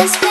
eyes.